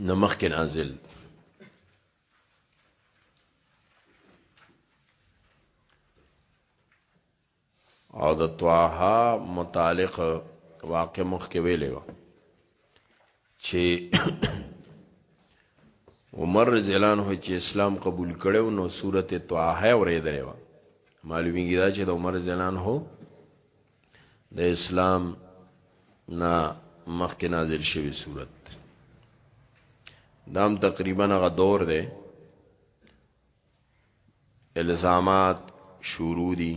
نه مخکې نازل او د طه متعلق واقع مخ کې ویلې و چې عمر رضی الله عنه چې اسلام قبول کړو نو سورته طه اورېدلې و معلومیږي دا چې د عمر رضی الله عنه د اسلام نا مخکې نازل شوی صورت دام تقریبا هغه دور دی الزامات شروع دي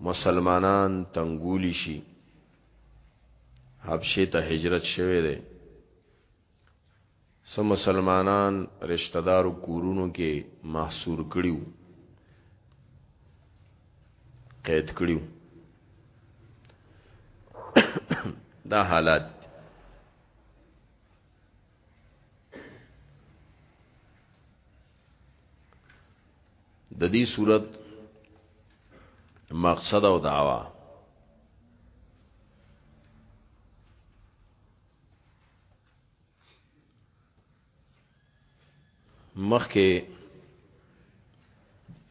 مسلمانان تنگولی شي حبشه ته هجرت شوه دی څه مسلمانان رشته دارو کورونو کې محصور کړیو قید کړیو دا حالات د دې صورت مقصد او دعوا مخ کې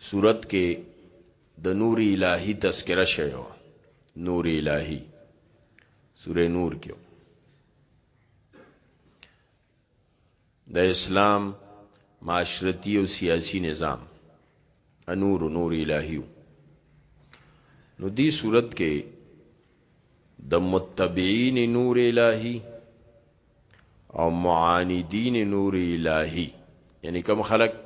صورت کې د نور الهی تذکرہ شوی و نور الهی سوره نور کې د اسلام معاشرتی او سیاسی نظام انور و نور الهیو نو دی صورت کې د متبعین نور الهی او معاندین نور الهی یعنی کم خلق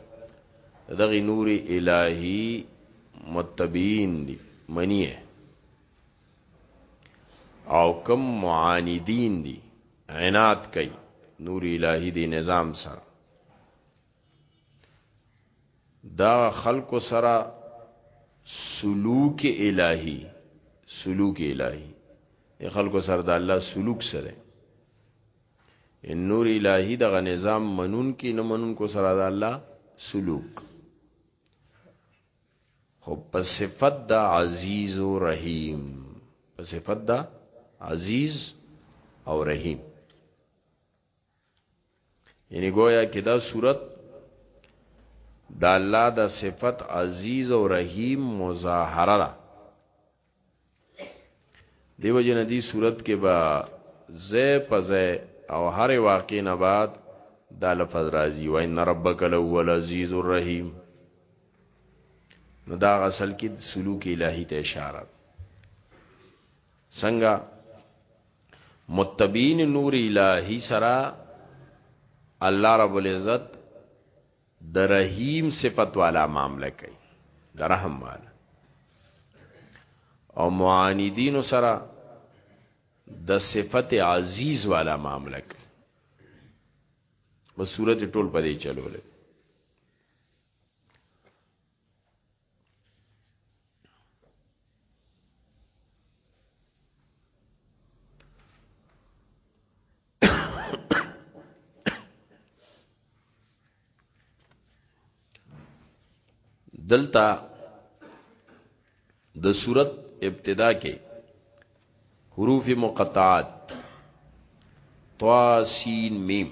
دغه نور الهی متبعین دی منیه او کم معاندین دی عناد کوي نور الهی دی نظام سره دا خلق سره سلوک الهی سلوک الهی خلق سره د الله سلوک سره ان نور الهی دغه نظام منون کې نه منون کو سره د الله سلوک خو په صفت د عزیز او رحیم په صفت د عزیز او رحیم یعنی گویا کې دا صورت د الله د صفت عزیز او رحیم مظاهره ده دیو جن دی صورت کې با زه پزه او هر واقع نه بعد دا لفظ راځي و ان ربک لهو العزیز الرحیم نو دا اصل کې سلوک الهی ته اشاره څنګه متبین نور الهی سرا الله رب العزت د رحیم صفت والا معامله کوي د رحم والا او معاندین سره د صفت عزیز والا معامله کوي په صورت ټول پدې چلولې دلتا د صورت ابتدا کې حروف مقطعات طا سین میم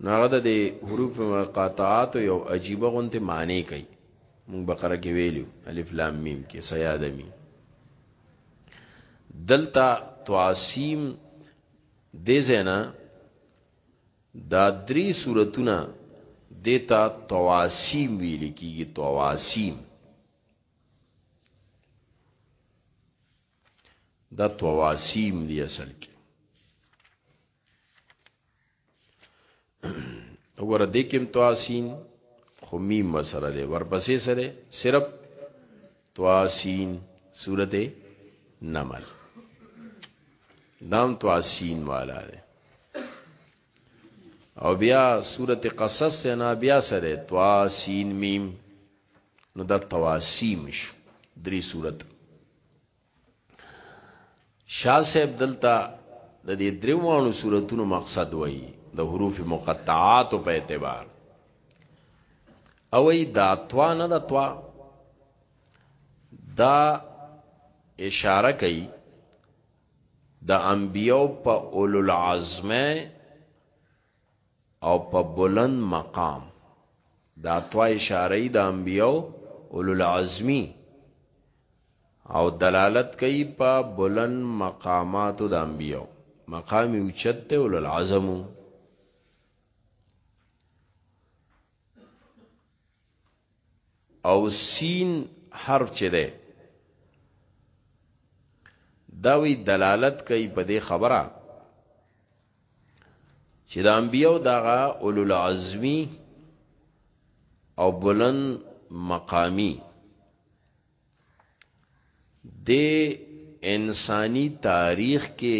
نو هغه د حروف مقاطعات یو عجیب غونته معنی کوي مونږ بقره کې ویلو الف لام میم کې سیادمی دلتا تعصیم دې زینا دا درې سورتونه دیتا تواسیم ویل کیږي تواسیم دا تواسیم دی اصل کې وګوره د کېم تواسین خو میم سره دی ورپسې سره صرف تواسین سورته نمل دام تواسین والا دی او بیا سورته قصص سنا بیا سره تواسین میم نو دا تواسیم شو درې سورته شاه صاحب دلته د دې دریوانو صورتونو مقصد وای د حروف مقطعات په اعتبار او ای دا توا نه دا توا دا اشاره کوي د انبیو په اولو العزمه او په بلند مقام دا توا اشاره ای د انبیاو اولوالعزمی او دلالت کوي په بلند مقاماتو د انبیاو مقام اوچت ته اولوالعزم او سین حرف چه ده داوی دلالت کوي په دې خبره چې د انبیو دغه اولو العزمی او بلند مقامی د انسانی تاریخ کې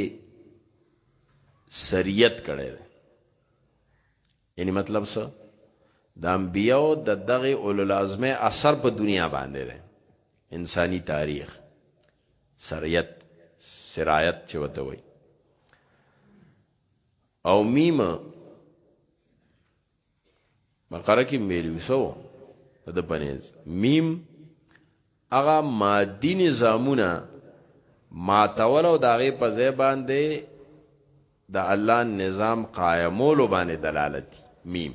سریت کړی دی یعنی مطلب څه د انبیو د دغه اولو لازمه اثر په دنیا باندې ده انساني تاریخ سریت سرایت چې وته وي او میم مقره کې میلوسو د بنیز میم هغه مادي نظامونه ماتول او د هغې په ځای باندې د الله نظام قائمولو باندې دلالت میم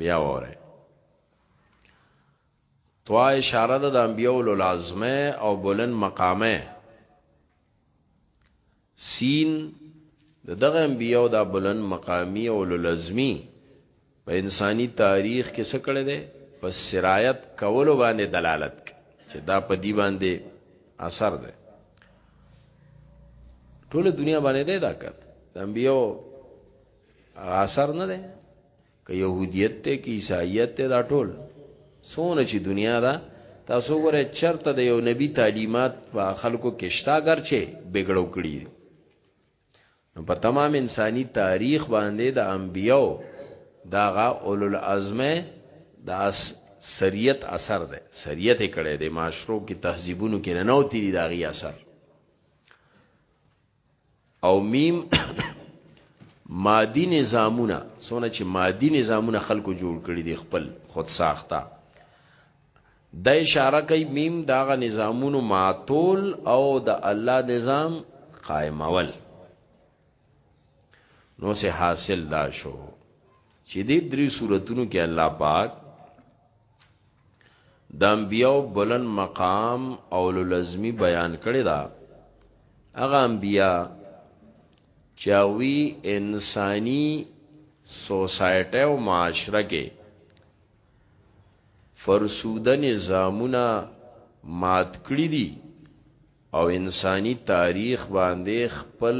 بیا وره توا اشاره ده د انبیاء لازمه او بلند مقامه سین، د دغه انبیاو دا بلند مقامی او للزمی په انسانی تاریخ کې څه کړی دی په سرایت کولو باندې دلالت کوي چې دا په دی باندې اثر دی ټول دنیا باندې دی دا کړ د انبیو اثر نه دی که يهوديت ته کې عيسائيت ته دا ټول سونه چې دنیا دا تاسو غره چرته د یو نبی تعلیمات په خلکو کې شتا ګرچه بګړو کړی نو په تمام انساني تاریخ باندې د انبیو داغه اولو العزمه د سریت اثر ده سریت کړي د معاشرو کې تهذیبونو کې نه نو تیری داغي اثر او میم مادی نظامونه سونه چې مادی نظامونه خلکو جوړ کړی دي خپل خود ساخته د اشاره کوي میم داغه نظامونو معطول او د الله نظام قائمول نو سه حاصل دا شو چې دې درې صورتونو کې الله پاک د انبیاو بلن مقام او لازمی بیان کړی دا هغه انبیا چاوی انسانی سوسایټي او معاشره کې فرسوده نظامونه مات کړی دي او انسانی تاریخ باندې خپل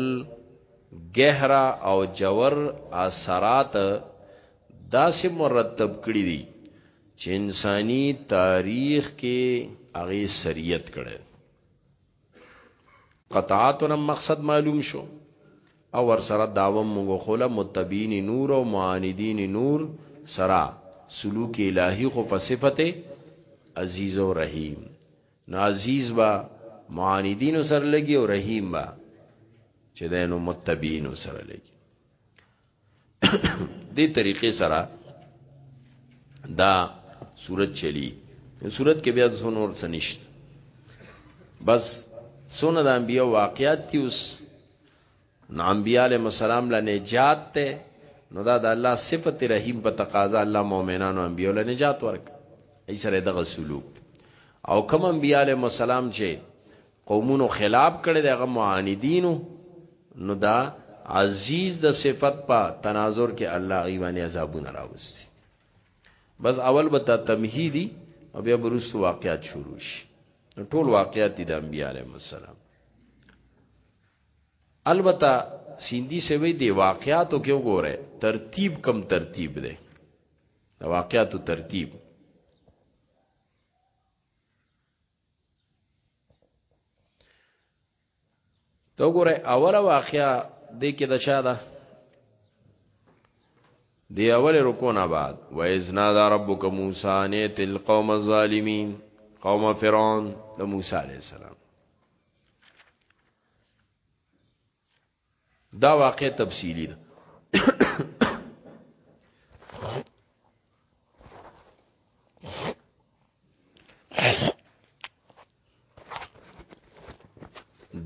گہرا او جوور اثرات داسې مرتب کړی دی چې انساني تاریخ کې هغه سریت کړي قطعاتنا مقصد معلوم شو او ور سره داوم موږ خوله متبین نور او معاندین نور سرا سلوک الهی خو په صفته عزیز او رحیم نو عزیز با معاندین سره لګي او رحیم با چې دینو متبین سره لګي دې طریقې سره دا صورت چلی صورت کې بیا څو نور څه نشته بس سونه د انبیا واقعیات دي اوس نو انبیا علیه السلام له نجات ته نو دا د الله صفت رحیم په تقاضا الله مؤمنانو انبیا له نجات ورک ای سره دغه سلوک او کوم انبیا علیه السلام چې قومونو خلاف کړی دی هغه معاندینو نو دا عزیز د صفت په تناظر کې الله غیبانی عذابونه راوستي بس اول به تمهیدی او بیا برست واقعات شروع شي ټول واقعات دي د انبیاء علیهم السلام البته سیندی سوی دی واقعاتو کې وګوره ترتیب کم ترتیب دی د واقعاتو ترتیب ته ګوره اوله واقعیا د کې د چا ده دی اول رکو نه بعد و اذ نادى ربك موسى ان تل قوم الظالمين قوم فرعون د موسی عليه السلام دا واقع تفصیلی ده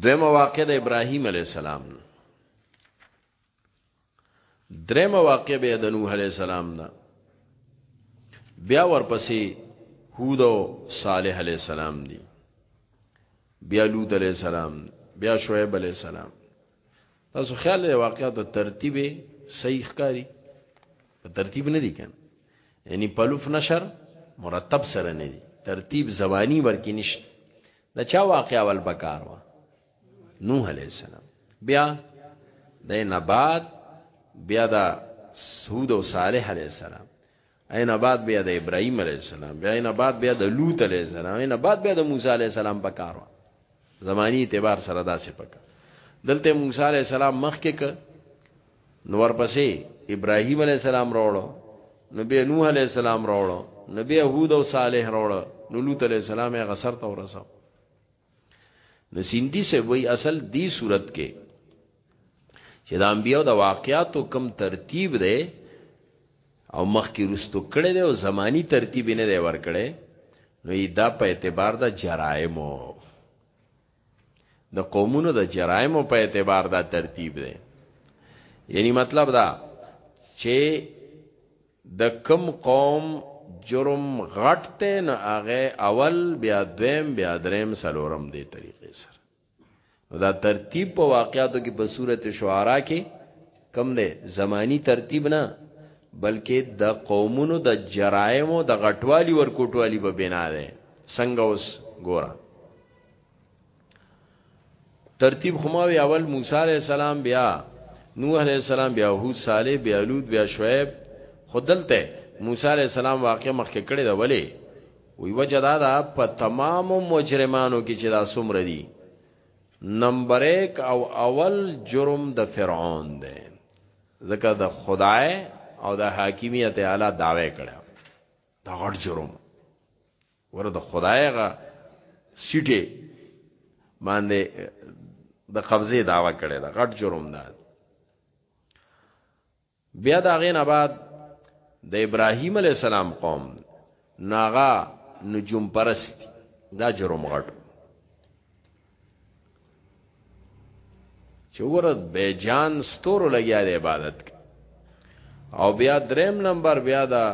دویم واقع د ابراهیم علی السلام دریم واقع به د نوح علی السلام ده بیا ورپسې هود او صالح علی السلام دي بیا لوط علیه السلام بیا شعیب علیه السلام تاسو خیال لرئ واقعات او ترتیب صحیح ښکاری په ترتیب نه دي کنه یعنی پلوف نشر مرتب سره نه دي ترتیب زبانی ورکی نشته دا چا واقع اول بکار وا نوح علیہ السلام بیا د نبات بیا د سود او صالح علیہ السلام عین آباد بیا د ابراهیم علی السلام بیا عین آباد بیا د لوط علی السلام عین آباد بیا د موسی علی السلام په کارو زمانی اعتبار سره داسې پک دلته موسی علی السلام مخ کې ک نور پسې ابراهیم علی السلام راوړو نو بیا نوح علی السلام راوړو نو بیا هود او صالح راوړو نو لوط علی السلام یې غسر ته ورسو نو سیندی سے وی اصل دی صورت کې چې د انبیو د واقعاتو کم ترتیب دی او مخکې رستو کړي دی او زمانی ترتیب نه دی ور کړي نو دا په اعتبار د جرایمو د قومونو د جرایمو په اعتبار دا ترتیب دی یعنی مطلب دا چې د کوم قوم جرم غټ ته نو هغه اول بیا دویم بیا دریم سلورم دی طریقې سره نو دا ترتیب په واقعاتو کې په صورت شعرا کې کم دی زمانی ترتیب نه بلکې د قومونو د جرایمو د غټوالی ورکوټوالی په بنا دی څنګه اوس ګوره ترتیب خماوی اول موسی علیہ السلام بیا نوح علیہ السلام بیا هود صالح بیا لوط بیا شعیب خودلته موسی علیہ السلام واقع مخکې کړی دا ولی وی وجه دا دا په تمام مجرمانو کې چې دا سمر دی نمبر ایک او اول جرم د فرعون دی ځکه د خدای او د حاکمیت اعلی دعوی کړه دا غټ جرم ور د خدای غا سیټه باندې د قبضه داوا کړی دا غټ جرم ده بیا دا غین آباد د ابراهیم علی السلام قوم ناغا نجوم پرستی دا جرم غټ چې ورځ به جان ستورو لګیا دی عبادت او بیا دریم نمبر بیا دا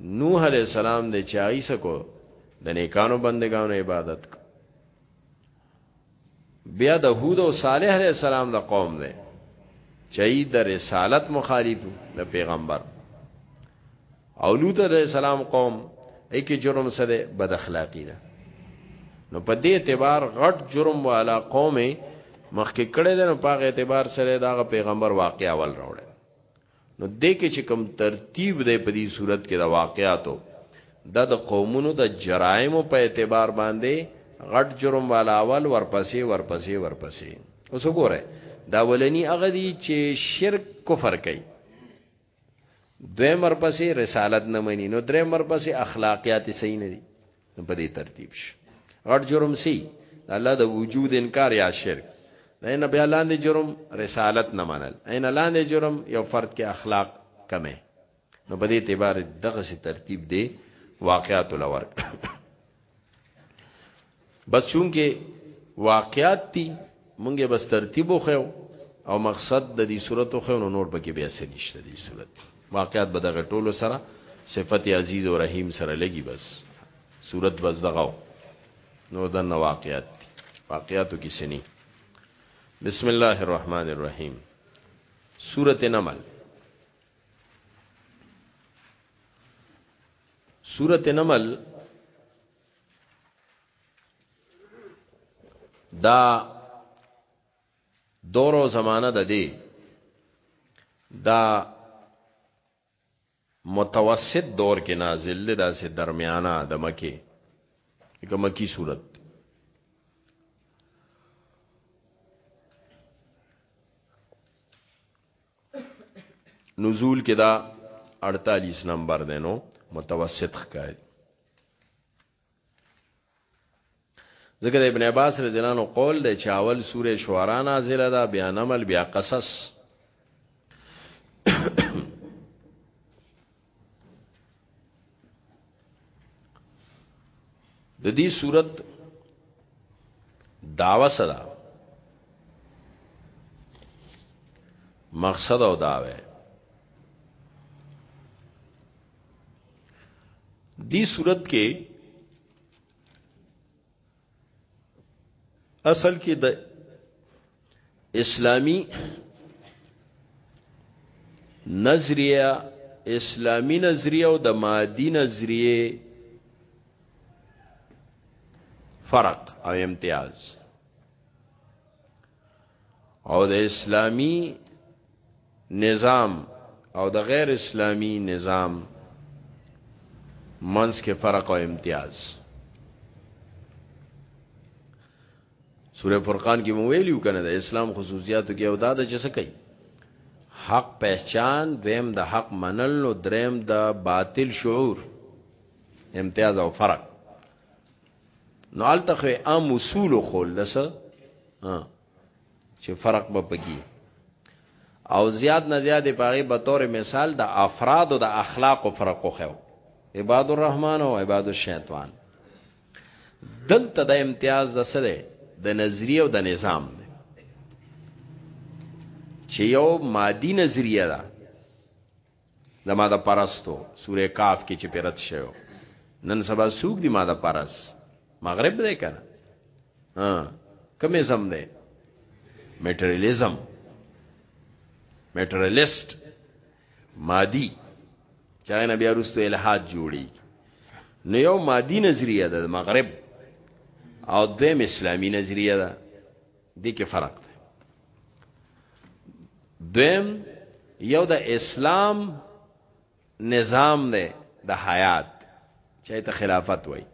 نوح علی السلام د چای سکو د نیکانو بندگانو عبادت کو بیا د هود او صالح علی السلام د قوم دی چای د رسالت مخالف د پیغمبر او لوط علیہ السلام قوم ایک جرم سره بد اخلاقی ده نو په دې اعتبار غټ جرم والا قوم مخکې کړي ده نو په اعتبار سره دا پیغمبر واقعا ول راوړي نو دې کې چې کوم ترتیب دی په دې صورت کې د واقعاتو د د قومونو د جرایم په اعتبار باندې غټ جرم والا اول ورپسې ورپسې ورپسې اوس وګوره دا ولنی هغه دی چې شرک کفر کوي دوی مرپسې رسالت نه مني نو درې مرپسې اخلاقیات صحیح نه دي په دې ترتیب شي غټ جرم سي الله د وجود انکار یا شرک نه نه بیا لاندې جرم رسالت نه منل نه لاندې جرم یو فرد کې اخلاق کمه نو په دې اعتبار دغه سي ترتیب دی واقعات لور بس چونکه واقعات دي مونږه بس ترتیب خو او مقصد د دې صورت خو نو نور پکې بیا څه نشته دې صورت واقعات به دغه ټولو سره صفت عزیز او رحیم سره لګي بس صورت بس دغه نور دنه واقعات دي واقعاتو کې سني بسم الله الرحمن الرحیم سورته نمل سورت نمل دا دورو زمانه ده دی دا متوسط دور کې نازل دی دا سه درمیانه د مکی یک مکی صورت نزول کې دا 48 نمبر دی نو متوسط ښکاري ځکه د ابن عباس رضی الله عنه قول دی چې اول سوره شعرا نازله ده بیا نمل بیا قصص د دې صورت داوا صدا مقصد او داوه دی صورت کې اصل کې د اسلامی نظریه اسلامی نظریه او د مادی نظریه فرق او امتیاز او د اسلامی نظام او د غیر اسلامی نظام منس کې فرق او امتیاز سوره فرقان کې مو ویلیو کنه د اسلام خصوصیاتو کې او دا د چسه کوي حق پہچان دویم د حق منل نو دریم د باطل شعور امتیاز او فرق نو الته خو عام اصول خول دس چې فرق به پکی او زیاد نه زیاد پاره به تور مثال د افراد او د اخلاق او فرق خو عباد الرحمن او عباد الشیطان دلته د امتیاز د سره د نظریه او د نظام دی چې یو مادي نظریه ده د ماده پرستو سوره کاف کې چې پرد شوی نن سبا سوق دی ماده پرس مغرب دی کنه ها کمیزم دی میټریالیزم میټریالیست مادي چا نه بیا رستو الہاد جوړي نو یو مادي نظریه ده مغرب او دویم اسلامی نظریه ده دې کې فرق دی دویم یو د اسلام نظام دی د حیات چې ته خلافت وای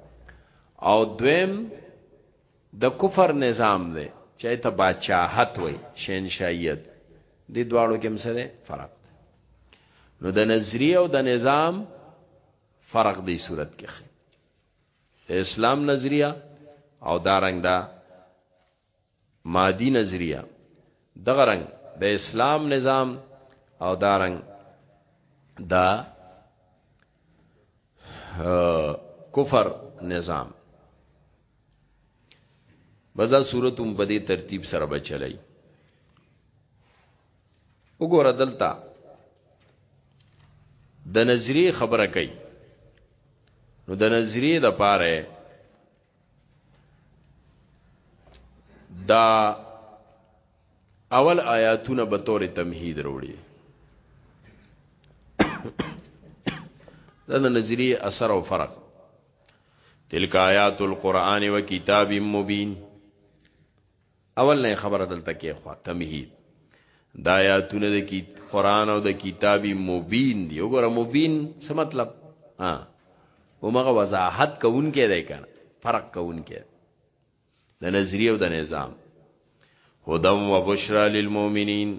او دویم د کفر نظام دی چې ته بادشاہت وای شینشایت دې دواړو کې څه دی فرق دی نو د نظریه او د نظام فرق دی صورت کې د اسلام نظریه او دا رنګ دا مادي نظریه دغه رنګ د اسلام نظام او دا رنګ دا کفر نظام بزا صورتم په دې ترتیب سره بچلای وګوره دلته د نظریه خبره کوي نو د نظریه د پاره دا اول آیاتونه به تور تمهید وروړي دا د نظریه اثر او فرق تلک آیات القرآن و کتاب مبین اول نه خبره دلته کې خو تمهید دا آیاتونه د کی قران او د کتابی مبین دی وګوره مبین څه مطلب ها ومغه وضاحت کوونکې دی کنه فرق کوونکې د نظریه او د نظام هدم و بشرا للمؤمنین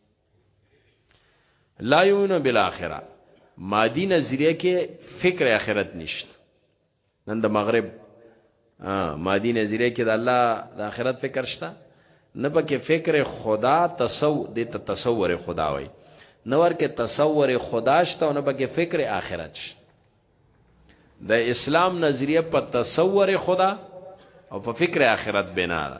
لا یؤمنو بالاخره مادی نظریه کې فکر اخرت نشته نن د مغرب مادی نظریه کې د الله د اخرت فکر شته نه پکې فکر خدا تصو د تصور خدا وای نور کې تصور خدا شته او نه پکې فکر اخرت شته د اسلام نظریه په تصور خدا او په فکر آخرت بنا ده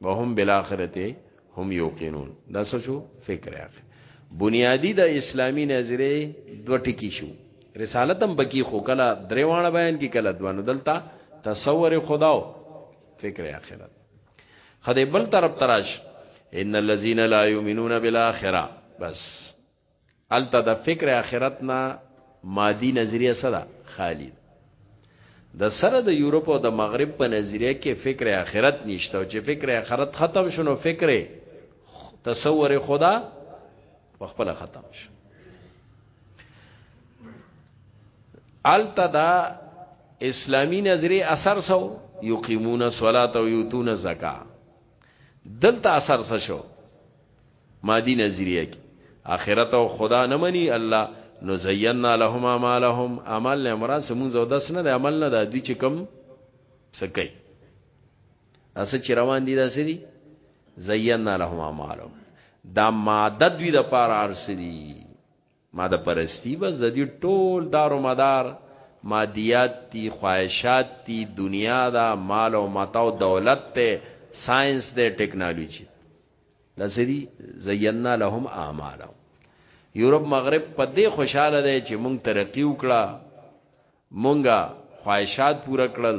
وهم بالاخره هم یوقنون دا څه شو فکر اخر بنیادی د اسلامی نظریه دوه ټکی شو رسالت هم بکی خو کله دریوانه بیان کی کله دوانو دلته تصور خداو فکر اخرت خدای بل طرف تراش ان الذين لا يؤمنون بالاخره بس هلته د فکر آخرت نه مادي نظریه څه ده خالی د سره د یورپ او د مغرب په نظریه کې فکر آخرت نشته او چې فکر آخرت ختم شونه فکر تصور خدا په خپل ختم شو التدا اسلامی نظریه اثر سو یقیمون الصلاه او یوتون الزکات دلته اثر څه شو مادي نظريه کې اخرت او خدا نه مني الله نو زينا لهم اعمالهم اعمال نه مراد سمون زو داس نه عمل نه دا دوی چې کم سکي اس چې روان دي داسې دي زينا لهم اعمالهم دا ماده دوی د پار ارسدي ماده پرستی بس د دوی ټول دار و مدار مادیات دی، خواهشات دی، دنیا ده، مال او متاع او دولت دی، ساینس دی، ټکنالوژي ده. دا څه دي؟ زینا لهم اعمالهم. یورپ مغرب په دې خوشاله دی چې مونږ ترقی وکړه، مونږه خواهشات پوره کړل،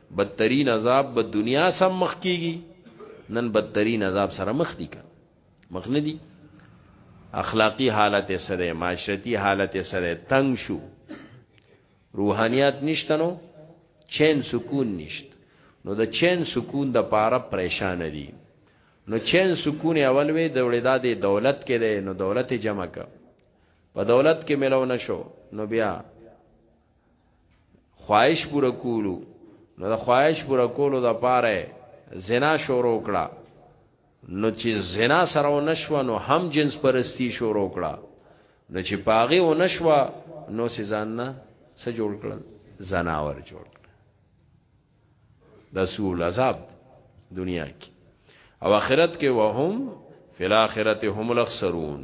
بدترین عذاب به دنیا سم مخ کیږي نن بدترین عذاب سره مخ دي که مخ نه دي اخلاقی حالت سره معاشرتی حالت سره تنگ شو روحانیات نشته نو چین سکون نشت نو د چین سکون د پاره پریشان دي نو چین سکون اول وی د ولادت دولت کې ده نو دولت جمع کا په دولت کې ملو نشو نو بیا خواهش پوره کولو نو د خواهش پوره کولو د پاره زنا شروع کړه نو چې زنا سره و نشو نو هم جنس پرستی شروع کړه نو چې پاغه و نشو نو سې ځان نه څه جوړ کړل زناور جوړ کړل د سول عذاب دنیا کې او آخرت کې وهم فی الاخرته هم الاخسرون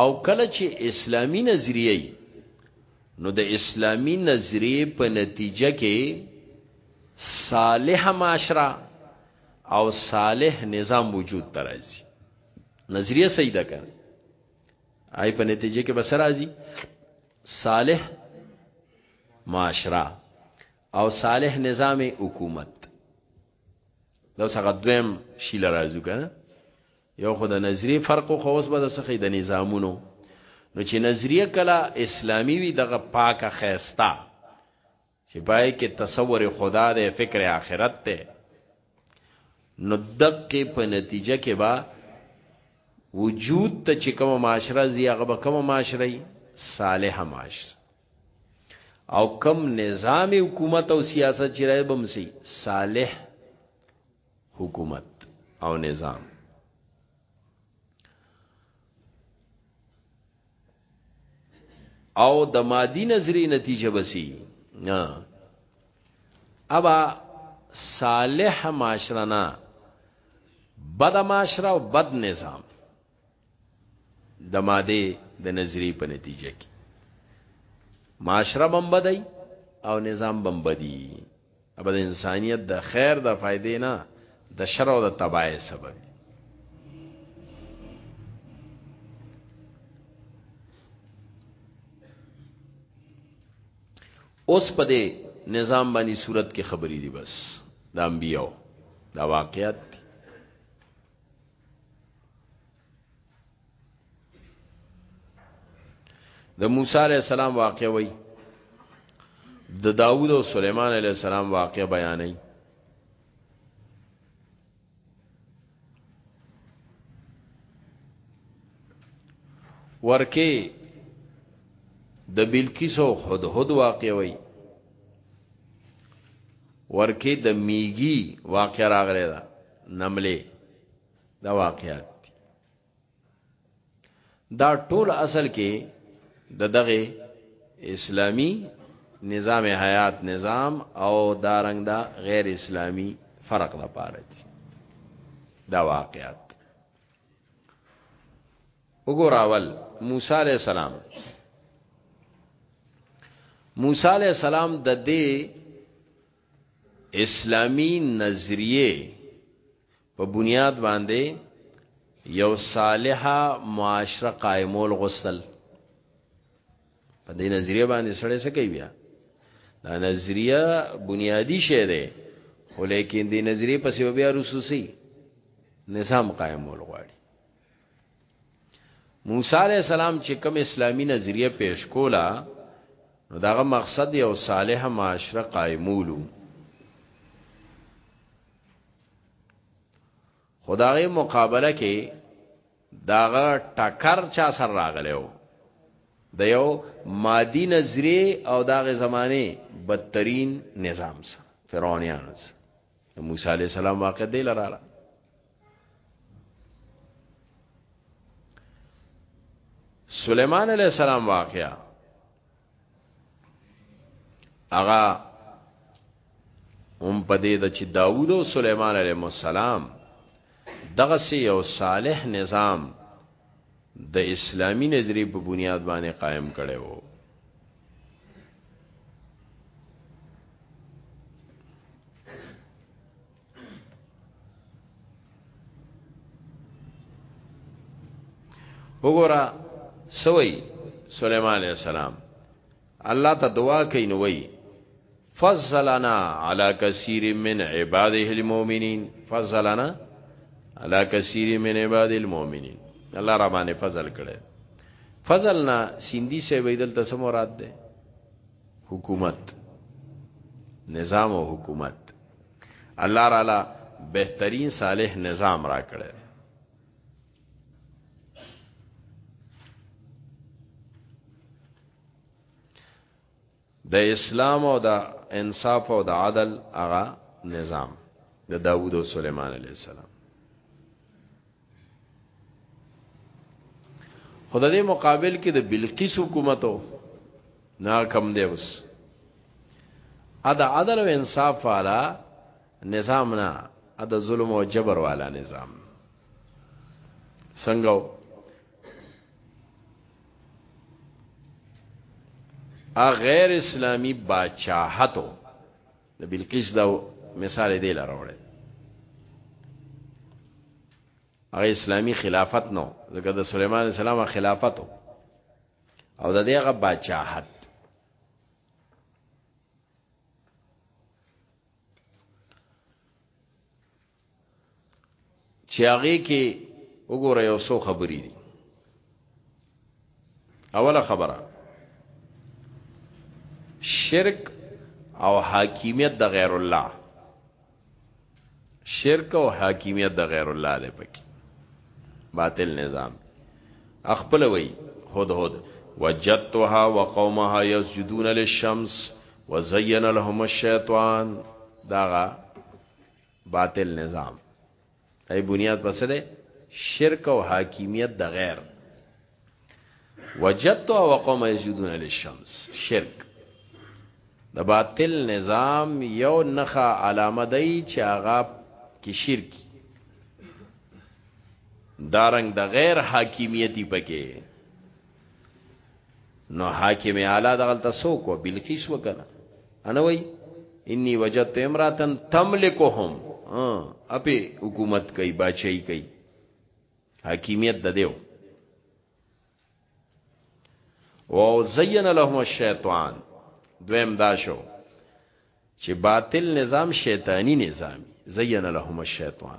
او کله چې اسلامی نظریه نو د اسلامی نظریه په نتیجه کې صالح معاشره او صالح نظام وجود ترازی نظریه صحیح ده کنه آی په نتیجه کې بسر راځي صالح معاشره او صالح نظام حکومت دا څنګه دویم شیل راځو کنه یو خو د نظریه فرق خو اوس به د سخی د نظامونو نو چې نظریه کله اسلامی وي دغه پاکه خيستا چې پای کې تصور خدا د فکر آخرت ته نو دقه په نتیجه کې با وجود ته چې کوم معاشره زی هغه به کوم معاشره صالح معاشره او کم نظام حکومت او سیاست چې راي بمسي صالح حکومت او نظام او د مادي نظری نتیجه بسی نه ابا صالح معاشره نه بد معاشره او بد نظام د ماده د نظریه په نتیجه کې معاشره بمبدای او نظام بمبدی اب د انسانیت د خیر د فائدې نه د شر او د تباہی سبب اوس په دې نظام باندې صورت کې خبرې دي بس د انبیو دا واقعیت د موسی علی السلام واقع وای د داوود او سليمان علی السلام واقع بیانای ورکه د بلقیس او هدهد واقع وای ورکه د میګي واقع راغلی دا نملې دا واقعات دي دا ټول اصل کې د دغه اسلامی نظام حیات نظام او دارنګ دا غیر اسلامی فرق د پاره دي دا واقعات وګوراول موسی علی السلام موسی علی السلام د دې اسلامي نظریه په بنیاد باندې یو صالحه معاشره قائمول غسل په دې نظریه باندې سړی څه کوي بیا دا نظریه بنیادی شی دی خو لیکن دې نظریه پسې بیا رسوسي نظام قائمول غواړي موسی علی السلام چې کوم اسلامی نظریه پیش کولا نو داغه مقصد یو صالح معاشره قائمولو خدای مقابله کې داغه ټکر چا سر راغلو د یو مادی نظریه او داغه زمانه بدترین نظام سره فرعونیان سره موسی علی السلام واقع دی لراله سلیمان علیہ السلام واقعا اغا هم پدې د چې داوود او سلیمان علیه السلام دغه سی یو صالح نظام د اسلامی نظری په بنیاد باندې قائم کړي وو وګوره سوي سليمان عليه السلام الله ته دعا کوي نو وي فضلنا على كثير من عباده المؤمنين فضلنا على كثير من عباده المؤمنين الله را باندې فضل کړي فضلنا سیندی سے ویدل ته مراد ده حکومت نظام او حکومت الله راله بهترین صالح نظام را کړی د اسلام او د انصاف او د عدل هغه نظام د داوود او سليمان عليه السلام خدای دې مقابل کې د بلقیس حکومت نه کم دی وس ادا عدل او انصاف والا نظام نه ادا ظلم او جبر والا نظام څنګه ا غیر اسلامی بادشاہتو د بلقیس دا مثال دی لراوړل هغه اسلامی خلافت نو ځکه د سليمان السلام خلافت او د دېغه بادشاہت چې هغه کې وګوره یو څو خبرې دي اوله خبره شرک او حاکمیت د غیر الله شرک او حاکمیت د غیر الله دی پکې باطل نظام خپل وی هود هود وجدتها وقومها يسجدون للشمس وزين لهم الشيطان داغه باطل نظام ای بنیاد په څه دی شرک او حاکمیت د غیر وجدت او قوم یسجدون للشمس شرک د باطل نظام یو نخا علامه دی چې هغه کې شرکی دارنګ د دا غیر حاکمیتی پکې نو حاکم اعلی دغلت سوکو بلقیس وکنه انا وای انی وجدت امراتن تملکهم اپی حکومت کوي بچی کوي حاکمیت د دیو او زین لهم الشیطان دویم دا شو چې باطل نظام شیطانی نظام زین لهم الشیطان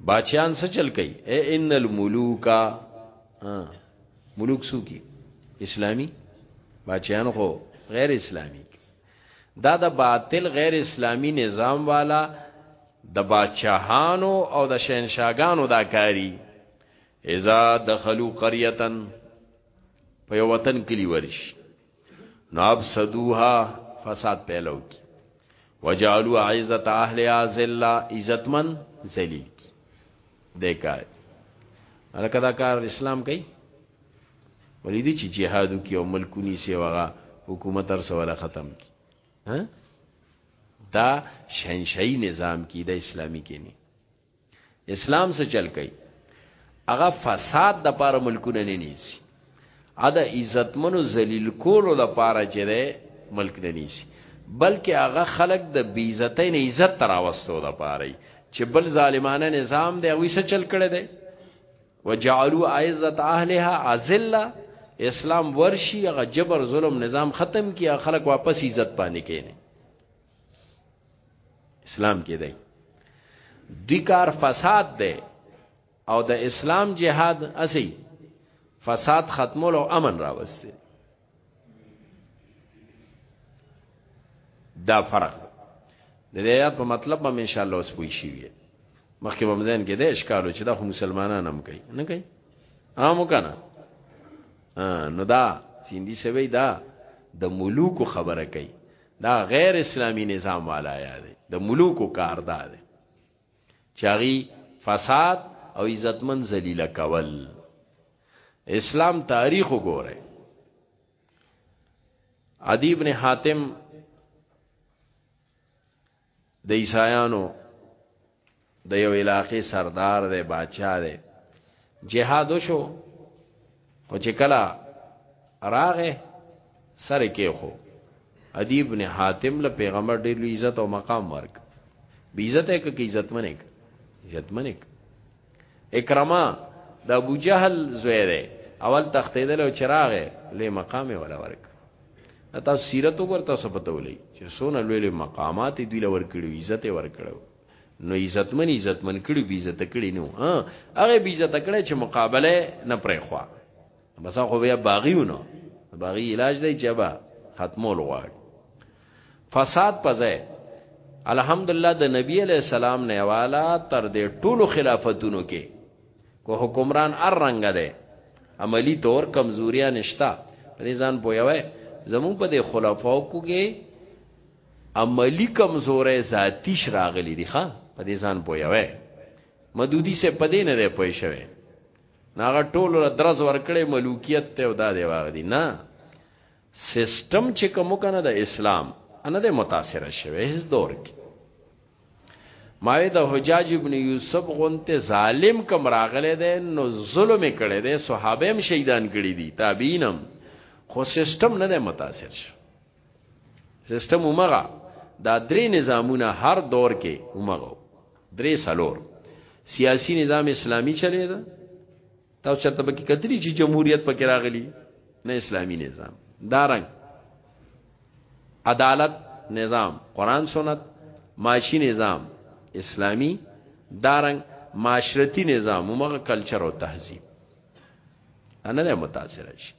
باچیان څه چل کوي اے ان الملوک ملوک سو کی اسلامی باچیان خو غیر اسلامی دا د باطل غیر اسلامی نظام والا د باچاهانو او د شهنشاګانو دا کاری اذا دخلوا قريه په وطن کلی ورشي نو افسدوها فساد پیلو کی وجعلوا عزت اهلها ذلہ عزتمن ذلیل کی دیکای الکه دا کار اسلام کوي ولې دي چې جهادو کې او ملکونی سی وغه حکومت تر سواله ختم کی ها دا شهنشاهي نظام کې د اسلامي کې نه اسلام څه چل کوي هغه فساد د پاره ملکونه نه نیسي ادا عزتمنو ذلیل کولو د پاره چې ده ملک نه نیسي بلکې هغه خلک د بی عزتۍ نه عزت تراوستو د پاره چې بل ظالمانه نظام دی وی څه چل کړي دی وجعلوا عزت اهلها ازله اسلام ورشي هغه جبر ظلم نظام ختم کیا خلک واپس عزت باندې کینی اسلام کې دی دوی کار فساد دی او د اسلام جهاد اسی فساد ختمول او امن راوستي دا فرق د دې آیات په مطلب به ان شاء الله اوس پوي شي مخکې به مزین کې د اشکال چې دا خو مسلمانان هم کوي نه کوي عام کنه نو دا سیندی سوي دا د ملوکو خبره کوي دا غیر اسلامی نظام والا یا دی د ملوکو کار دا دی چاغي فساد او عزتمن ذلیل کول اسلام تاریخ وګوره عدی ابن حاتم د عیسایانو د یو علاقې سردار دی بادشاہ دی جهاد شو خو چې کله راغه سر کې خو ادی ابن حاتم له پیغمبر ډېر لوی عزت او مقام ورک بی عزت یک کی عزت منک عزت منک اکرمه د ابو جهل زوی دی اول تختیدل او چراغه لې مقام ولا ورک تاسو سیرت وګور تاسو پته ولې چې سونه لوی لوی مقامات دی لور کړو عزت ور کړو نو عزتمن عزتمن کړي بي عزت کړي نو هغه بي عزت کړي چې مقابله نه پرې خوا بس خو بیا باغیونه باغی علاج دی چې با ختمول غواړي فساد پځه الحمدلله د نبی علی السلام نه والا تر دې ټولو خلافتونو کې کو حکمران ار رنگ ده عملی طور کمزوریا نشتا دې ځان پویوي زمون په دې خلفاو کوګه عملی کمزورې ذاتی شراغلی دي ښا په دې ځان پویوي مدودی سے پدې نه دی پوي شوی ناغه ټولو درز ورکړې ملوکیت ته ودا دی واغ دي نه سیستم چې کوم کنه د اسلام نه د متاثر شوه هیڅ دور کې ما د حجاج ابن یوسف غونته ظالم کم راغله ده نو ظلم کړي ده صحابه هم شهیدان کړي دي تابعینم خو سیستم نه ده متاثر شو سیستم عمره دا درې نظامونه هر دور کې عمره درې سلور سیاسی نظام اسلامی چلی ده تاسو چرته به کې کتلی چې جمهوریت پکې راغلی نه اسلامی نظام دارنګ عدالت نظام قران سنت معاشي نظام اسلامی دارنګ معاشرتی نظام موږ کلچر او تهذیب انا نه متاثر شي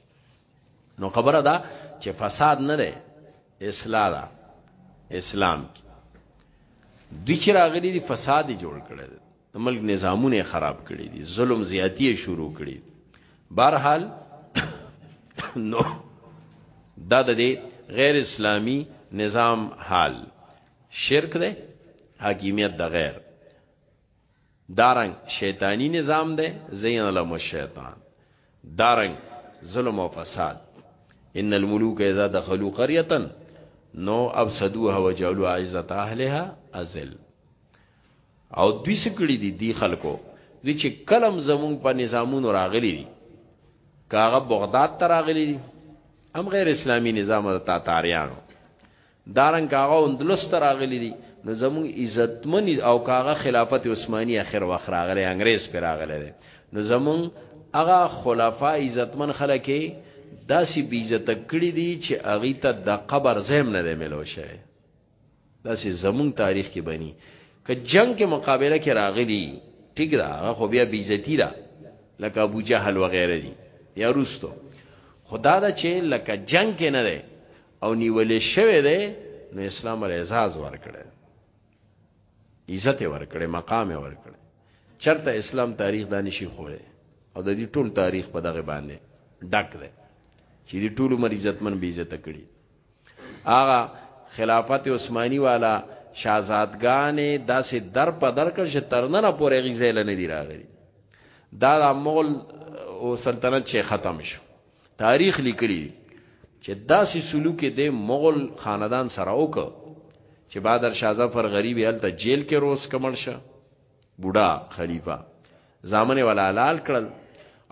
نو خبره ده چې فساد نه ده اصلاح ده اسلام کې دوی چې راغلي دي فساد جوړ کړي د ملک نظامونه خراب کړي دي ظلم زیاتی شروع کړي بهرحال نو دا د غیر اسلامی نظام حال شرک ده حاکمیت د غیر دارنګ شیطانی نظام ده زین لهم الشیطان دارنګ ظلم او فساد ان الملوک اذا دخلوا قريه نو افسدوها وجعلوا عزت اهلها ازل او دوی سکړي دي دی خلکو دوی چې کلم زمون په نظامونو راغلي دي کاغه بغداد ته راغلي دي هم غیر اسلامی نظام د تاتاریانو دارنګ هغه اندلس ته راغلي دي نو زموږ عزتمن او کاغه خلافت عثماني اخر وخت راغلی انګريز پر راغلی دی نو زموږ هغه خلفا عزتمن خلک داسې بی عزت کړی دي چې اغه ته د قبر زم نه دی ملو شي داسې زموږ تاریخ کې بني که جنگ کې مقابله کې راغلي ټیک دا هغه خو بیا بی عزتی ده لکه ابو جهل وغیره دي یا روستو خدا دا چې لکه جنگ کې نه دی او نیول شوی دی نو اسلام ول اعزاز ورکړي عزت ورکړي مقام ورکړي چرته اسلام تاریخ دانشي خو دی او د دې ټول تاریخ په دغه باندې ډک دی چې دې ټول عمر عزتمن به عزت کړي آغا خلافت عثماني والا شاهزادګانې داسې در په در کړ چې ترننه پورې غیزه لنه دی راغلی دا د مغول او سلطنت چې ختم شو تاریخ لیکلی دی چې داسې سلوک د مغل خاندان سره وکړ چې بادر شاه ظفر غریب هلته جیل کې روز کمل شه بوډا خلیفہ زامن ولا لال کړل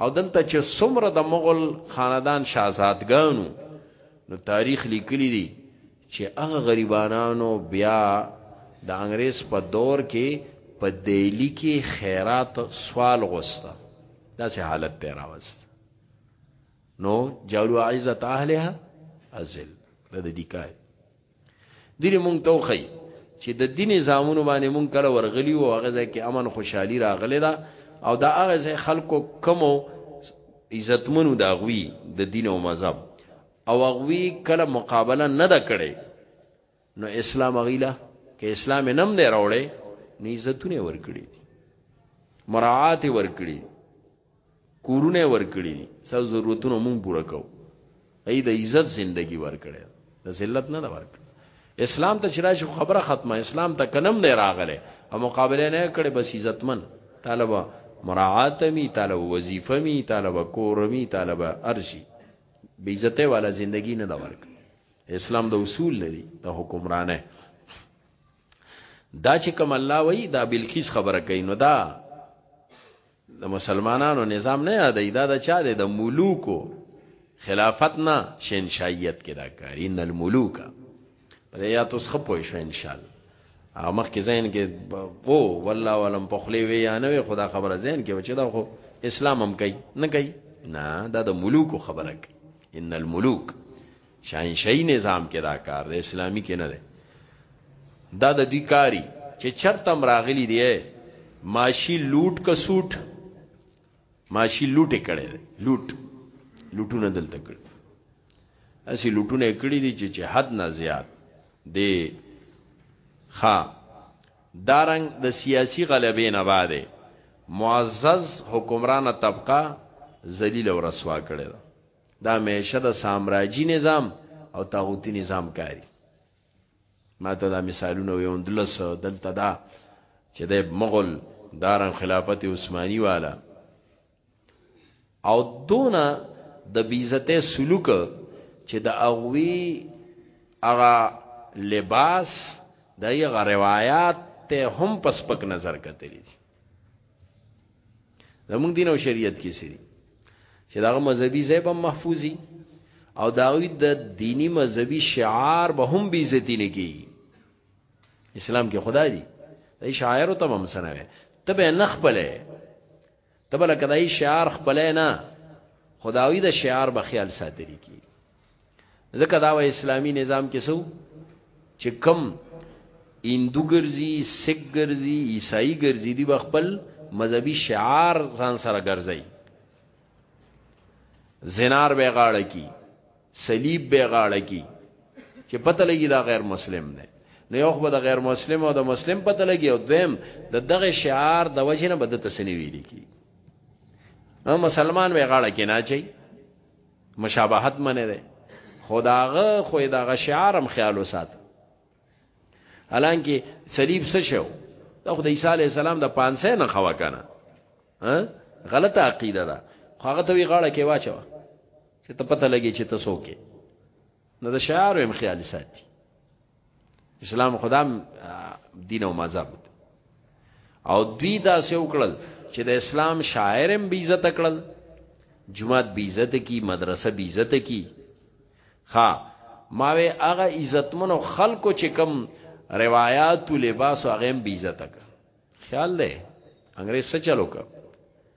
او دلته چې څومره د مغل خاندان شاهزادګانو نو تاریخ لیکلی دی چې هغه غریبانو بیا د انګريز په دور کې په دیلی کې خیرات سوال غوسته داسې حالت ته راوست نو جالو عزت اهلها ازل دا د دیکای دینه مونږ توخی چې د دیني زامونو باندې مونږ کله ورغلی او هغه ځای کې امن خوشحالي راغلی دا او دا هغه ځای خلکو کمو عزتمنو دا غوي د دین او مذهب او غوي کله مقابله نه دا کړي نو اسلام غیلا که اسلام نم نه راوړې نه عزتونه ورکړي دي مراعات ورکړي کورونه ورکړي دي سو ضرورتونه مونږ پوره کو ای د عزت زندگی ورکړي د ذلت نه ورکړي اسلام ته چرای شو خبره ختمه اسلام ته کنم نه راغله او مقابله نه کړي بس عزتمن طالب مراعات می طالب وظیفه می طالب کور می طالب ارشی بی عزته والا زندگی نه دا ورکړي اسلام د اصول نه دی د حکمرانه دا چې کوم الله وای دا بلقیس خبره کوي نو دا د مسلمانانو نظام نه یادای دا د چا دی د ملوکو خلافت نه شینشایت کې دا کاری ان الملوک په یا تاسو خپوي شو ان شاء الله هغه مخ کې زین کې وو والله ولم په خلی وی یا نه خدا خبره زین کې بچی دا خو اسلام هم کوي نه کوي نه دا د ملوکو خبره کوي ان الملوک شاهنشاهي نظام کې دا کار دی اسلامي کې نه دی دا د دوی کاری چې چرته راغلی دی ماشي لوټ ک سوټ ماشي لوټ کړي لوټ لوټونه دلته کړي اسی لوټونه کړي دي چې حد نه زیات دی خا دارنګ د دا سیاسی غلبې نه بعد معزز حکمران طبقه ذلیل او رسوا کړي دا میشه د سامراجی نظام او طاغوتی نظام کاری ما ته دا مثالونه وي اندلس دلته دا چې د مغل دارن خلافت عثماني والا او دونه د بیزته سلوک چې د اغوی اغا لباس د یغه روایت ته هم پسپک نظر کتلی دي زموږ دین او شریعت کې سری چې دا مذهبي زیب محفوظي او داوی د دا دینی مذهبي شعار به هم بي عزتي نه کی اسلام کې خدای دی دا شاعر ته هم سنوي ته به نه خپلې ته بل کدای شعار خپلې نه خداوی د شعار به خیال ساتلی کی ځکه دا و اسلامی نظام کې سو چې کم هندو ګرځي سک ګرځي عیسائی ګرځي دی خپل مذهبي شعار ځان سره ګرځي زنار به غاړه کی صلیب به غاړه کی چې پته لګي دا غیر مسلم نه نو یو خو د غیر مسلم او د مسلم پته لګي او دویم د دغه شعار د وجه نه بده تسنی ویل کی نو مسلمان به غاړه کې نه چي مشابهت منه ده خداغه خو دغه شعارم خیال وسات حالانکه صلیب څه شو دا خدای عیسی علی السلام د پانسه نه خوا کنه غلطه عقیده ده خو هغه ته وی غاړه کې واچو چې ته پته لګی چې تاسو کې نو د شعارو هم خیال ساتي اسلام خدام دین او مذهب او دوی دا سه وکړل چې د اسلام شاعر هم بی عزت کړل جماعت بی عزت کی مدرسه بی عزت کی ها ماوی هغه عزتمنو خلکو چې کم روایات او لباس او هغه بی عزت کړ خیال دی انګريز څه چلو کړ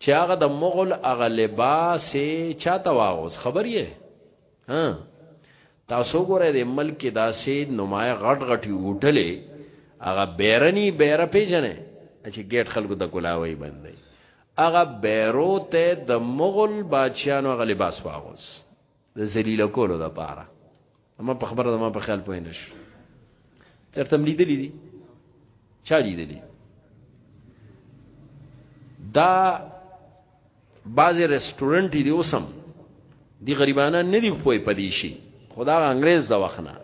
چې هغه د مغل هغه لباس چاته واغوس خبر یې ها تاسو ګوره د ملک داسې نمای غټ غټي هوټلې هغه بیرنی بیره پیژنې چې ګیټ خلکو د کولاوي باندې هغه بیرو ته د مغل بادشاہانو غ لباس واغوس د ذلیل کولو د پاره ما په خبره د ما په خیال پوه نه شو چرته لیدلې دي چا لیدلې دا بعضی ریسټورانټ دی اوسم دی غریبانه نه دی پوي پدې شي خدا انګريز دا وخنه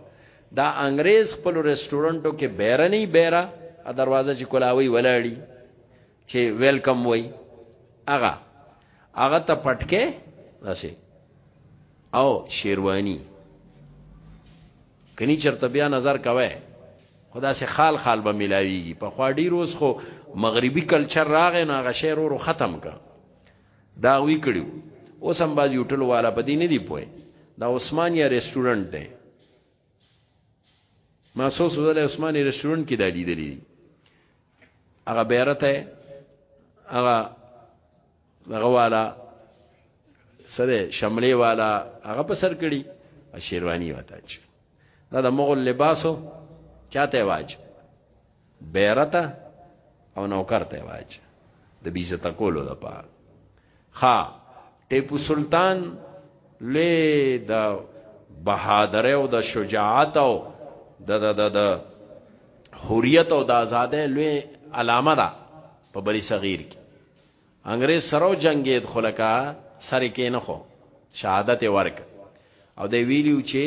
دا انګريز خپل ریسټورانټو کې بیره نه بیره دروازه چې کولاوي ولاړی چې ویلکم وای هغه هغه ته پټکه راشي او شیروانی کني چرته بیا نظر کوي خدا سه خال خال به ملاویږي په خوا ډیر اوس خو مغربي کلچر راغی نو هغه شعر ورو ختم کا دا وی کړو اوس هم باز یوټل والا په دې نه دی پوي دا عثمانیا ریسټورانټ دی ما سو سوزل عثماني رستورانت کې دا لیدلې هغه بیرته هغه هغه والا سره شملې والا هغه په سر کړی شیروانی وته دا د مغول لباسو چاته واجب بیرته او نوکر ته واچ د بي عزت کولو د پاره ها ټیپو سلطان لې د بهادر او د شجاعت او د د د د حریت او د آزادۍ لوی علامه ده په بری صغیر کې انګرېز سره وجنګېد خو لکه سر یې کېنښو، شهادت یې ورکړ او دی ویلي و چې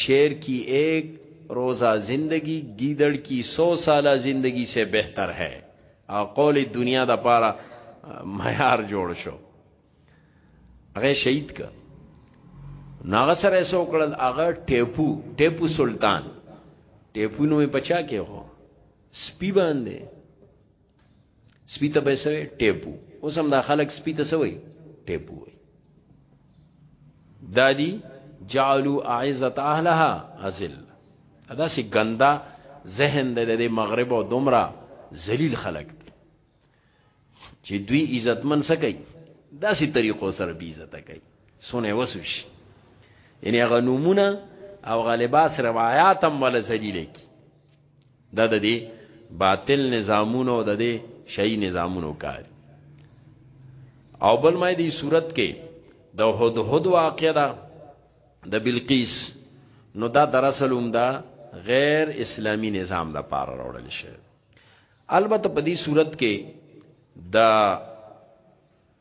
شعر کی ایک روزه زندگی ګیدړ کی سو ساله زندگی سه بهتر ہے او قول دنیا د پاره معیار جوړ شو هغه شهید ک ناغه سره سو کړل هغه ټیپو ټیپو سلطان ټیپو نو په چا کې هو سپی باندې سپیته به سوي ټیپو اوس هم دا خلک سپیته سوي ټیپو وي دادی جعلوا اعزت اهلها ازل ادا سی ګندا ذهن د دې مغرب او دومره ذلیل خلک دي چې دوی عزتمن سکی دا سی طریقو سره بی عزت کوي سونه وسوش یعنی غنومونه او غالباس روایات هم ول ذلیل کی دا د دې باطل نظامونو او د دې شی نظامونو کار او بل مې دې صورت کې د هدهد واقع ده د بلقیس نو دا دراصل هم دا غیر اسلامی نظام د پاره راوړل شي البته په دې صورت کې د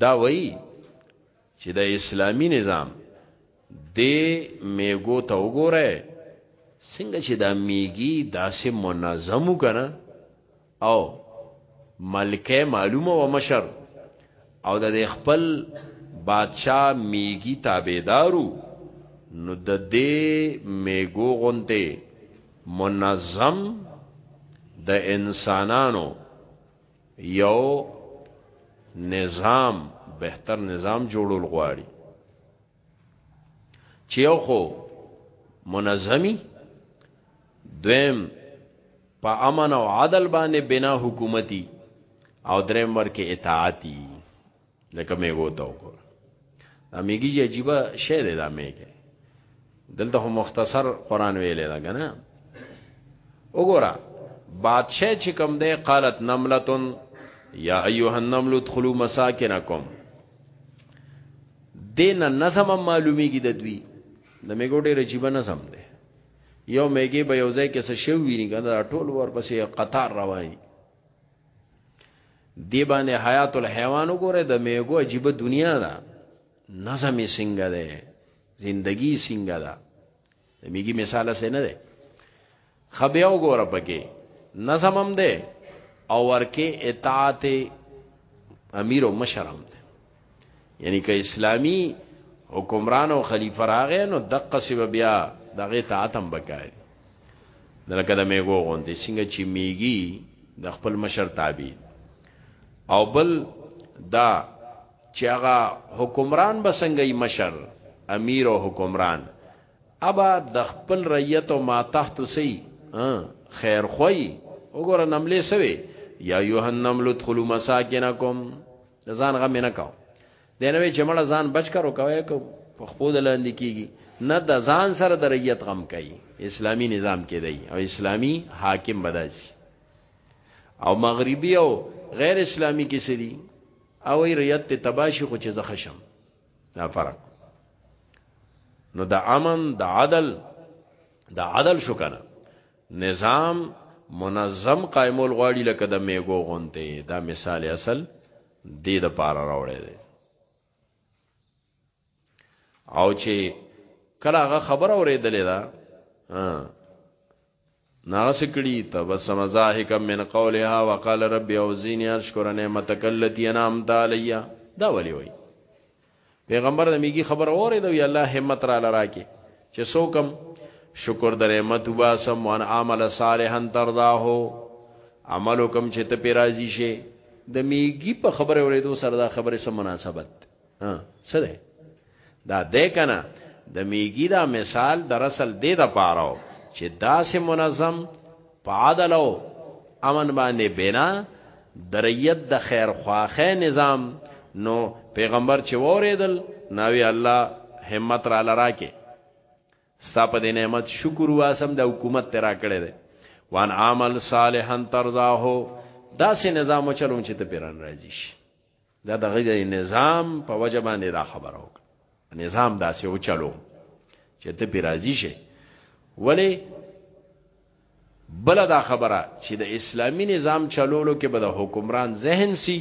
دا وایي چې د اسلامی نظام د میګو ته وګوره څنګه چې دا میګي داسې منظم کنه او ملکه معلومه و مشر او د خپل بادشاہ میګي تابعدارو نو د دې میګو غونته منظم د انسانانو یو نظام بهتر نظام جوړول غواړي چې یو خو منظمي دویم په امن او عدل باندې بنا حکومتي او دریم ورکه اطاعتي لکه میګو ته وګور دا میګي عجیب شی دی دا میګي دلته هم مختصر قران ویلې دا کنه وګوره بادشاہ چې کوم دی قالت نملتن یا ایها النمل ادخلوا مساکنکم دین نظم معلومیږي د دوی د میګو ډېر عجیب نظم دی یو میګي به یو ځای کې څه شوی نه کنه ټول ورپسې قطار رواني دی باندې حیات الحیوان وګوره د میګو عجیب دنیا ده نظم یې څنګه ده زندگی څنګه ده د میګي مثال څه نه ده خبیا وګوره پکې نظم هم ده او ورکه اطاعت امیر او مشرم ده یعنی که اسلامی حکمران او خلیفہ راغې نو دقه سی بیا دغه تاتم بکای دلکه د میګو غوندې څنګه چې میګي د خپل مشر تابع او بل دا چې هغه حکمران بسنګي مشر امیر او حکمران ابا د خپل رعیت او ما تحت سی خیر خوئی وګوره نملې سوي یا یوهنم لدخلوا مساکنکم د ځان غم نه کاو دینوې چې مړه ځان بچ کرو کوي کو په خپل لاندې کیږي نه د ځان سره د ریت غم کوي اسلامی نظام کې دی او اسلامی حاکم بداسي او مغربي او غیر اسلامی کې سړي او ریت ته تباشي خو چې زخشم دا فرق نو د امن د عدل د عدل شو کنه نظام منظم قائمول غواړي لکه د میګو غونته دا مثال اصل دې د پاره راوړی دی او چې کله هغه خبر اورېدلې ده ناغس کړي تبسم ظاهکا من قولها وقال ربي اوزيني اشكر نعمتك التي انعمت عليا دا ولي وي پیغمبر د میګي خبر اورې دی الله همت را لراکي چې سوکم شکر در نعمت وباسم وان عمل صالحا ترضاه عمل کوم چې ته پیرازي شي د میګي په خبره اورېدو سره دا خبره سم مناسبت ها څه ده دا ده کنه د میګي دا مثال در اصل دې د پاره چې داسې منظم په عدل او امن باندې بنا دریت د خیر خواخې نظام نو پیغمبر چې وریدل ناوی الله همت را لراکه ستا په دې نعمت شکر واسم د حکومت ترا کړې ده وان عمل صالحا ترزاهو دا سه نظام چلوم چې ته پیران راځي شي دا دغه د نظام په وجه باندې دا خبره وکړه نظام داسې و چلو چې ته پی راضی شې ولی بل دا خبره چې د اسلامی نظام چلولو کې به د حکمران ذهن سی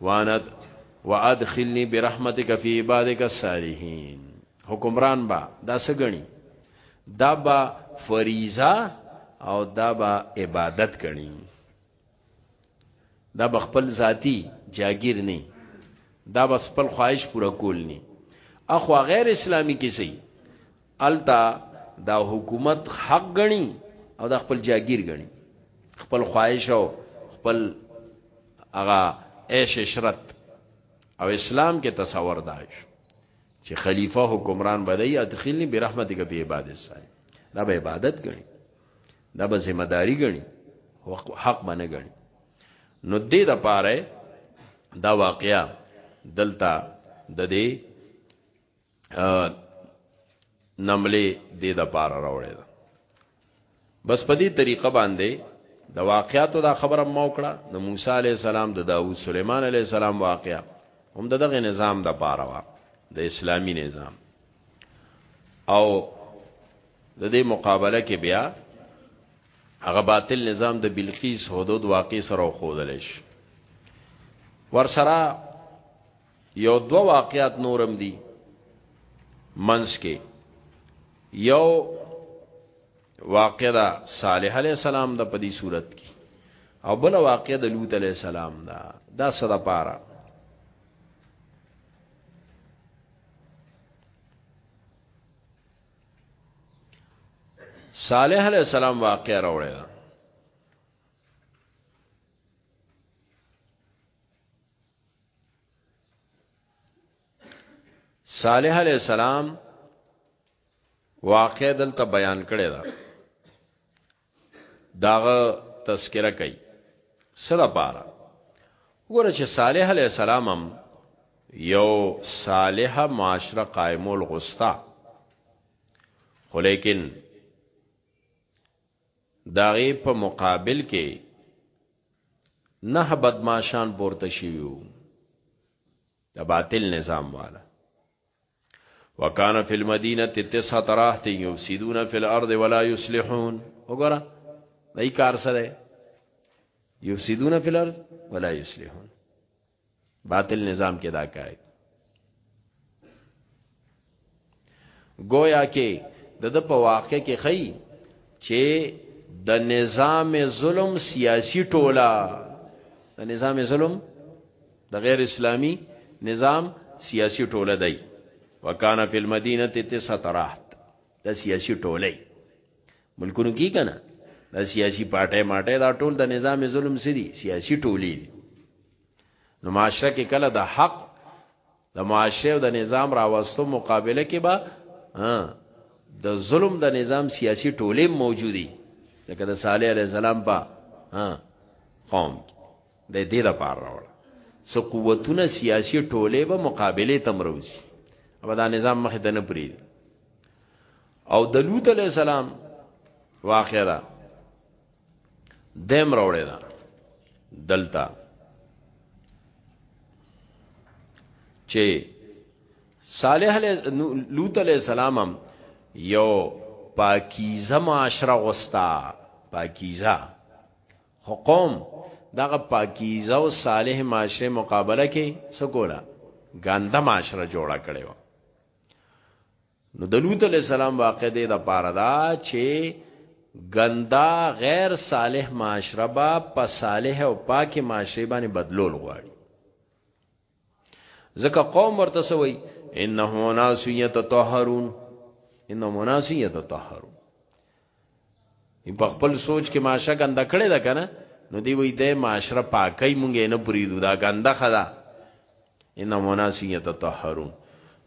وانت وادخلنی برحمتک فی عبادک الصالحین حکمران با دا سګنی دا با فریضه او دا با عبادت کړي دا بخپل ذاتی جاگیر نه دا بس خپل خواهش پورا کول نه اخوا غیر اسلامی کې سي التا دا حکومت حق غني او دا خپل جاگیر غني خپل خواهش او خپل اغا عیش عشرت او اسلام کې تصور داش چې خلیفہ حکمران بدای ادخلنی برحمتک به عبادت سای دا به عبادت غني دا به ذمہ داری غني حق باندې غني نو دې د پاره دا واقعیا دلته د دې نملې دې د پاره راوړې ده بس په دې طریقه باندې د واقعاتو دا خبره مو کړه د موسی علی السلام د داوود سليمان علی السلام واقعا هم دغه نظام د پاره وا د اسلامی نظام او د دې مقابله کې بیا هغه باطل نظام د بلقیس حدود واقع سره خودل شي ورسره یو دو واقعات نورم دي منس کې یو واقع دا صالح علی السلام د پدی صورت کې او بل واقع د لوط علی السلام دا دا صدا پاره صالح علیہ السلام واقع راوړی دا صالح علیہ السلام واقع دلته بیان کړی دا داغه تذکرہ کوي صدا پارا وګوره چې صالح علی السلام هم یو صالحه معاشره قائمول غوستا خو لیکن داغه په مقابل کې نه بدمعشان پورته شیو د باطل نظام والا وکانه فی المدینه تسعه راحت یفسدون فی الارض ولا یصلحون وګوره دای کار سره یفسدون فی الارض ولا یصلحون باطل نظام کې دا کوي گویا کې د د په واقع کې خی چې د نظام ظلم سیاسی ټولا د نظام ظلم د غیر اسلامی نظام سیاسی ټوله دی وکانا فی المدینه تسعت راحت دا سیاسی ټوله ملکونو کی کنه دا سیاسی پارټه ماټه دا ټول د نظام ظلم سری سیاسی ټولی دی نو معاشره کې کله د حق د معاشره او د نظام راوستو مقابله کې با د ظلم د نظام سیاسی ټوله موجودی لکه د صالح علیه السلام په قوم د دې لپاره راوړ څو قوتونه سیاسي ټوله به مقابله تمروزي او دا نظام مخ ته نه پری او د لوط علی السلام واقعا دا دیم راوړی دا دلتا چې صالح علی لوط علی السلام هم یو پاکیزه معاشره غوستا پاکیزه خو قوم دغه پاکیزه او صالح معاشره مقابله کې سکولا ګنده معاشره جوړه کړي و نو د لوط علی السلام واقع دی د پاره دا چې ګندا غیر صالح معاشره با په صالح او پاکه معاشره باندې بدلول غواړي ځکه قوم ورته سوی انه ناس یتطهرون انه ناس یتطهرون په خپل سوچ کې ماشه ګنده کړې ده کنه نو دی وی د معاشره پاکي مونږه نه پریدو دا ګنده خدا ان مناسیت طهرون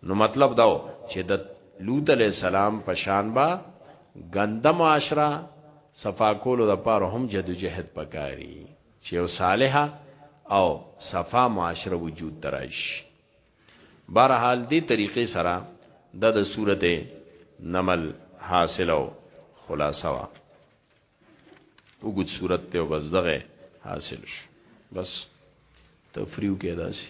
نو مطلب دا چې د لوط علی السلام په شان با ګنده معاشره صفا کولو د پاره هم جدوجہد پکاري چې یو صالحه او صفا معاشره وجود ته راشي بهرحال دې طریقې سره د د سورته نمل حاصل او خلاصه وا وګد صورت ته وبس دغه حاصل شو بس تفریو کې داسي